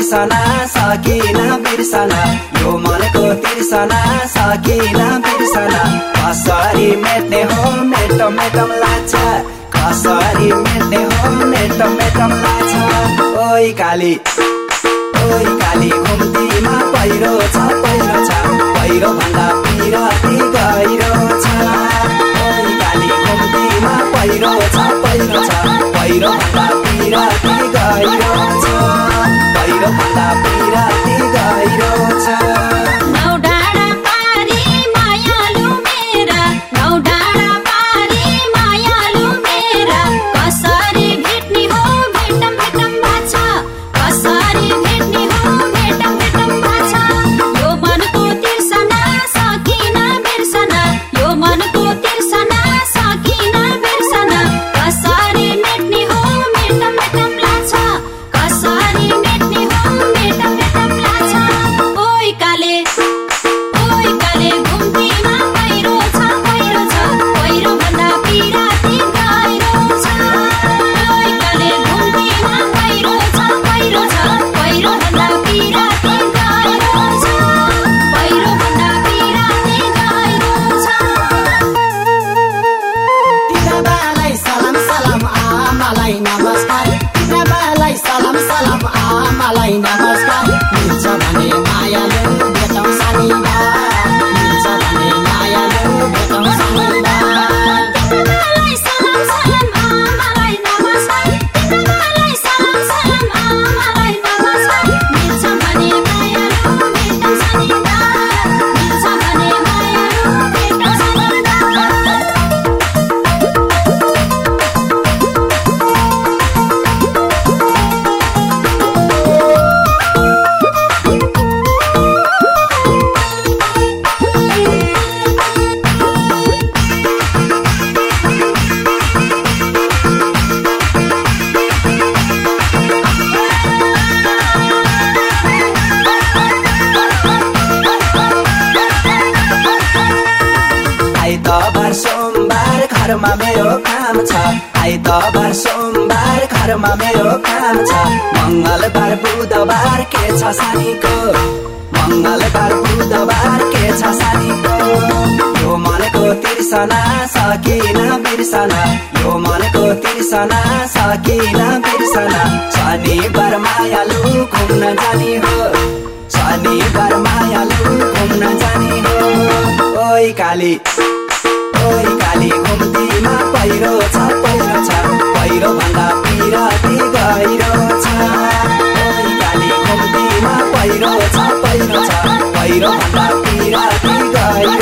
तिर्सना सकिन बिर्सना। यो मनको तिर्सना सकिन बिर्सना। कसरी मेट्ने हो मेट मेटम लाग्छ। कसरी मेट्ने हो मेट मेटम लाग्छ। ओइ काली ओइ काली घुम्तीमा पहिरो छ पहिरो छ। पहिरो भन्दा पिरती गहिरो छ। ओइ काली घुम्तीमा पहिरो छ पहिरो छ। पहिरो भन्दा पिरती घरमा मेरो काम छ। आइतबार सोमबार घरमा मेरो काम छ। मङ्गलबार बुधबार के छ सानीको मङ्गलबार बुधबार के छ सानीको यो मनको तिर्सना सकिन बिर्सना। यो मनको तिर्सना सकिन बिर्सना। शनिबार मायालु घुम्न जाने हो। शनिबार मायालु घुम्न जाने हो। ओइ काली। पहिरो छ पहिरो छ। पहिरो भन्दा पिरती गहिरो छ। पहिरो छ पहिरो छ। पहिरो भन्दा पिरती गहिरो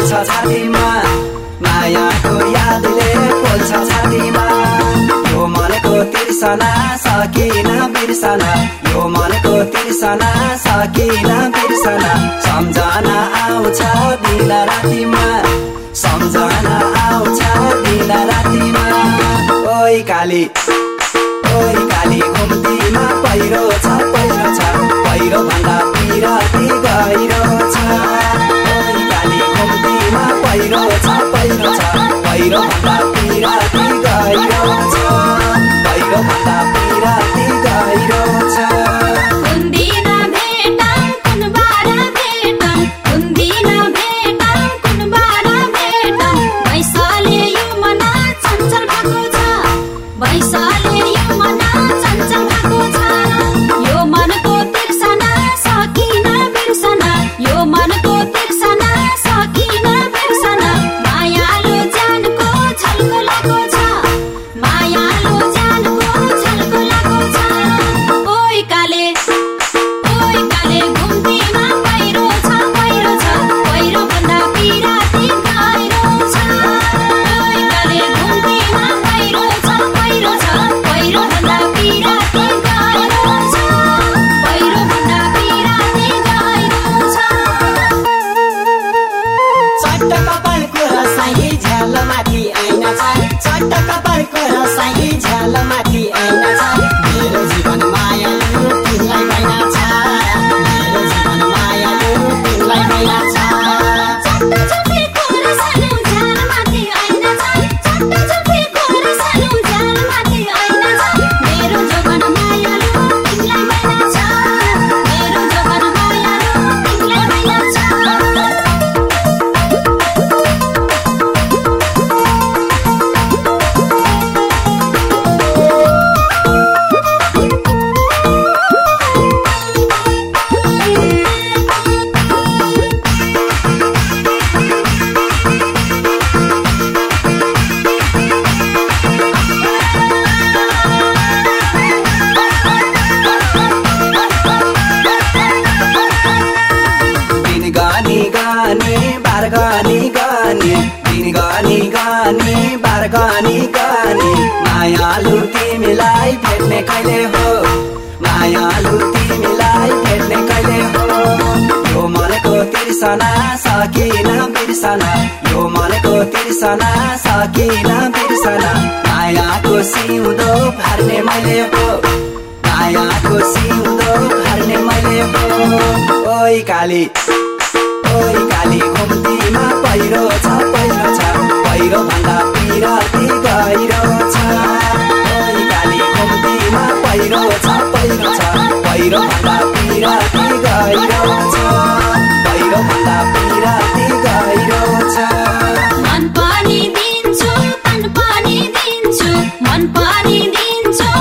पोल्छ छातीमा। मायाको यादले पोल्छ छातीमा। यो मनको तिर्सना सकिन बिर्सना। यो मनको तिर्सना सकिन बिर्सना। सम्झना आउँछ दिन रातिमा। सम्झना आउँछ दिन रातिमा। ओइ काली ओइ काली घुम्तीमा पहिरो छ पहिरो छ। पहिरो भन्दा ir a. टका बाइक र साइज झालमा कहिले हो? मायालु तिमीलाई भेट्ने कहिले हो? मनको तिर्सना सकिन बिर्सना। यो मनको तिर्सना सकिन बिर्सना। मायाको सिउँदो फार्ने मैले हो। मायाको सिउँदो फार्ने मैले हो। ओइ काली ओइ काली घुम्तीमा पहिरो छ पहिरो। पीरा मन पानी दिन्छु मन पानी दिन्छु मन पानी दिन्छु।